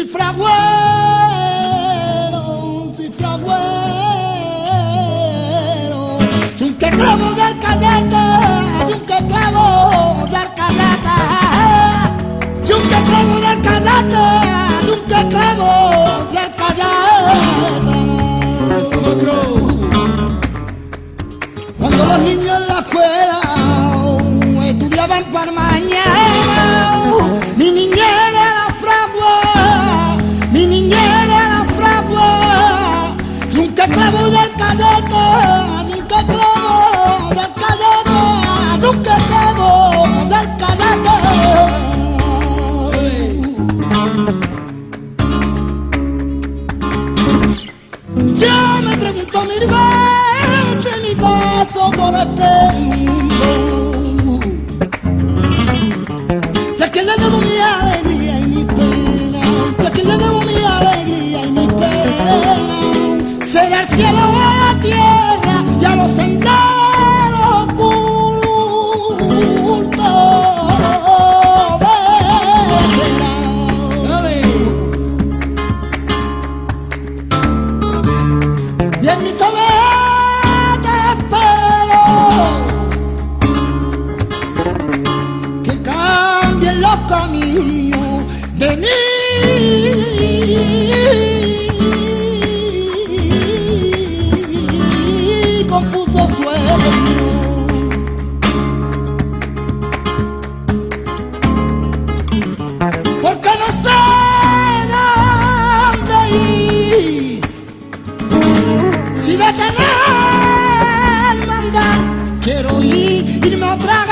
Cifragüero, cifragüero, sin que provocar cielo a la tierra y a los senderos ocultos. Dale. Y en mi soledad te espero que cambien los caminos de mí. Quero ir ir meu trago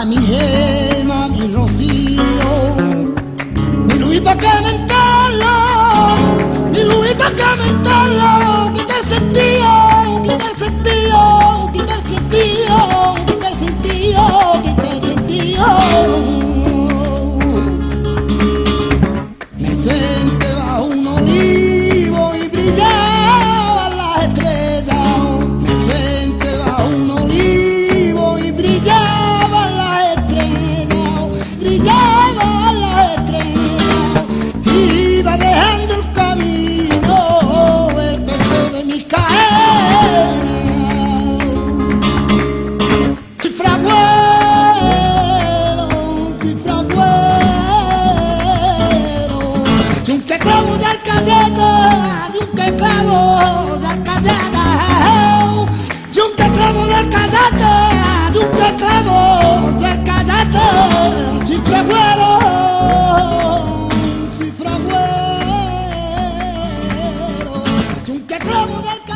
Ami Hé, mamie j'en suis. reclamo del